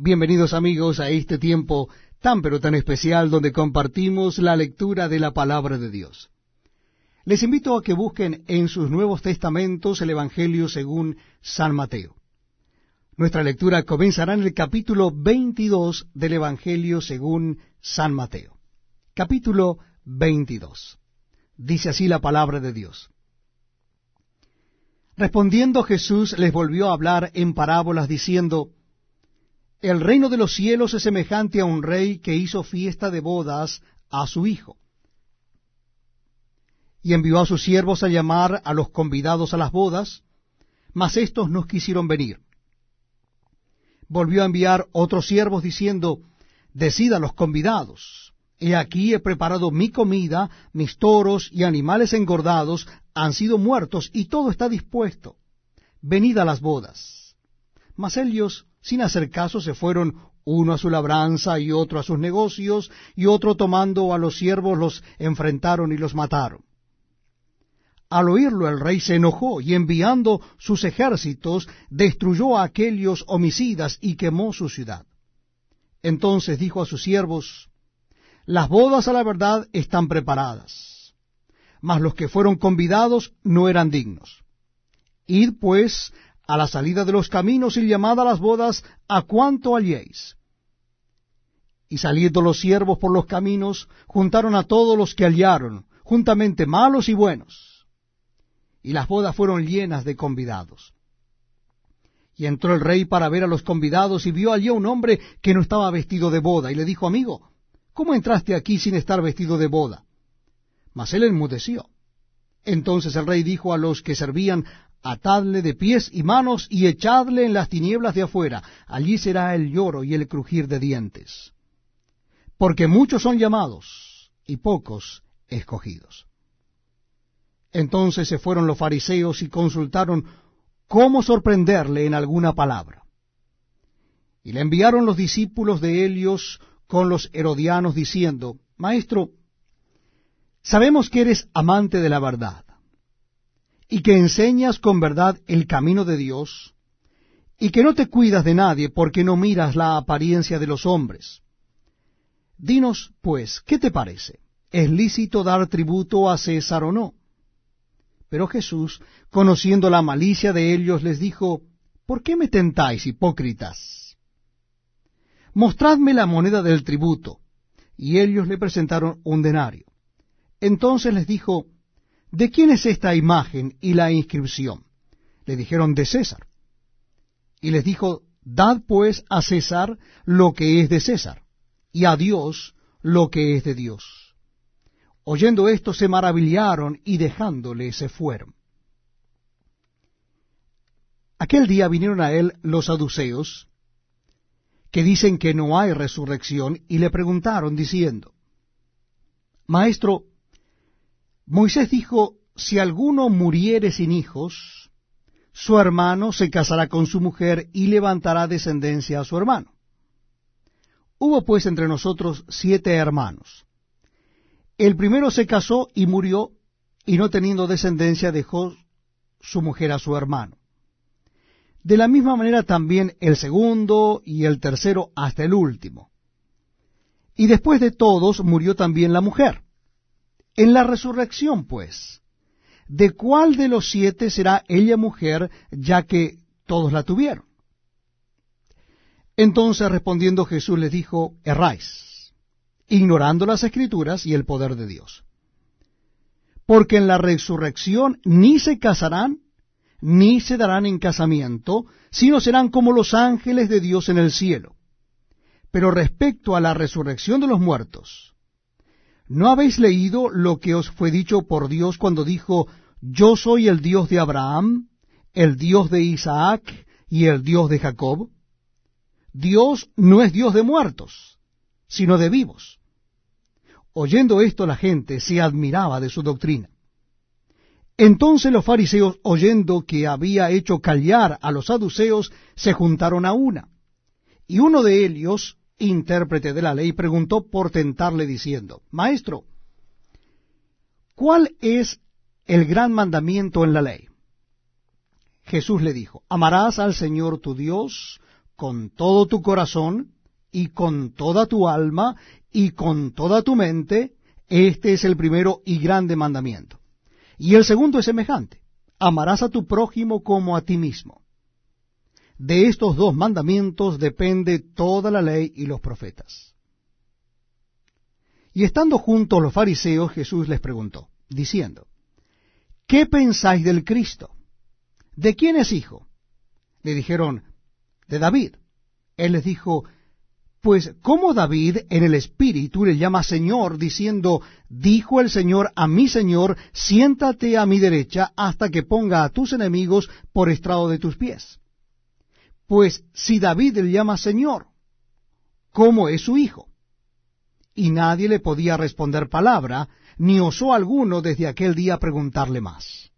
Bienvenidos amigos a este tiempo tan pero tan especial donde compartimos la lectura de la palabra de Dios. Les invito a que busquen en sus Nuevos Testamentos el Evangelio según San Mateo. Nuestra lectura comenzará en el capítulo 22 del Evangelio según San Mateo. Capítulo 22. Dice así la palabra de Dios. Respondiendo Jesús les volvió a hablar en parábolas diciendo, el reino de los cielos es semejante a un rey que hizo fiesta de bodas a su hijo. Y envió a sus siervos a llamar a los convidados a las bodas, mas éstos no quisieron venir. Volvió a enviar otros siervos diciendo, Decid a los convidados, he aquí he preparado mi comida, mis toros y animales engordados han sido muertos y todo está dispuesto. Venid a las bodas. Mas ellos sin hacer caso se fueron uno a su labranza y otro a sus negocios, y otro tomando a los siervos los enfrentaron y los mataron. Al oírlo el rey se enojó y enviando sus ejércitos destruyó a aquellos homicidas y quemó su ciudad. Entonces dijo a sus siervos, Las bodas a la verdad están preparadas, mas los que fueron convidados no eran dignos. Id pues a la salida de los caminos y llamad a las bodas a cuanto halléis. Y saliendo los siervos por los caminos, juntaron a todos los que hallaron, juntamente malos y buenos. Y las bodas fueron llenas de convidados. Y entró el rey para ver a los convidados y vio allí a un hombre que no estaba vestido de boda, y le dijo, amigo, ¿cómo entraste aquí sin estar vestido de boda? Mas él enmudeció. Entonces el rey dijo a los que servían, atadle de pies y manos y echadle en las tinieblas de afuera, allí será el lloro y el crujir de dientes. Porque muchos son llamados y pocos escogidos. Entonces se fueron los fariseos y consultaron cómo sorprenderle en alguna palabra. Y le enviaron los discípulos de Helios con los herodianos diciendo, Maestro, sabemos que eres amante de la verdad y que enseñas con verdad el camino de Dios, y que no te cuidas de nadie porque no miras la apariencia de los hombres. Dinos, pues, ¿qué te parece? ¿Es lícito dar tributo a César o no? Pero Jesús, conociendo la malicia de ellos, les dijo, ¿por qué me tentáis, hipócritas? Mostradme la moneda del tributo. Y ellos le presentaron un denario. Entonces les dijo, ¿de quién es esta imagen y la inscripción? Le dijeron, de César. Y les dijo, dad pues a César lo que es de César, y a Dios lo que es de Dios. Oyendo esto se maravillaron y dejándole se fueron. Aquel día vinieron a él los saduceos, que dicen que no hay resurrección, y le preguntaron diciendo, Maestro, Moisés dijo, si alguno muriere sin hijos, su hermano se casará con su mujer y levantará descendencia a su hermano. Hubo pues entre nosotros siete hermanos. El primero se casó y murió, y no teniendo descendencia dejó su mujer a su hermano. De la misma manera también el segundo y el tercero hasta el último. Y después de todos murió también la mujer. En la resurrección, pues, ¿de cuál de los siete será ella mujer, ya que todos la tuvieron? Entonces respondiendo Jesús les dijo, erráis, ignorando las escrituras y el poder de Dios. Porque en la resurrección ni se casarán, ni se darán en casamiento, sino serán como los ángeles de Dios en el cielo. Pero respecto a la resurrección de los muertos, ¿No habéis leído lo que os fue dicho por Dios cuando dijo, Yo soy el Dios de Abraham, el Dios de Isaac y el Dios de Jacob? Dios no es Dios de muertos, sino de vivos. Oyendo esto la gente se admiraba de su doctrina. Entonces los fariseos, oyendo que había hecho callar a los saduceos, se juntaron a una. Y uno de ellos, intérprete de la ley, preguntó por tentarle diciendo, Maestro, ¿cuál es el gran mandamiento en la ley? Jesús le dijo, amarás al Señor tu Dios con todo tu corazón, y con toda tu alma, y con toda tu mente, este es el primero y grande mandamiento. Y el segundo es semejante, amarás a tu prójimo como a ti mismo. De estos dos mandamientos depende toda la ley y los profetas. Y estando juntos los fariseos, Jesús les preguntó, diciendo, ¿qué pensáis del Cristo? ¿De quién es hijo? Le dijeron, de David. Él les dijo, pues ¿cómo David en el Espíritu le llama Señor, diciendo, dijo el Señor a mi Señor, siéntate a mi derecha hasta que ponga a tus enemigos por estrado de tus pies? Pues si David le llama Señor, ¿cómo es su hijo? Y nadie le podía responder palabra, ni osó alguno desde aquel día preguntarle más.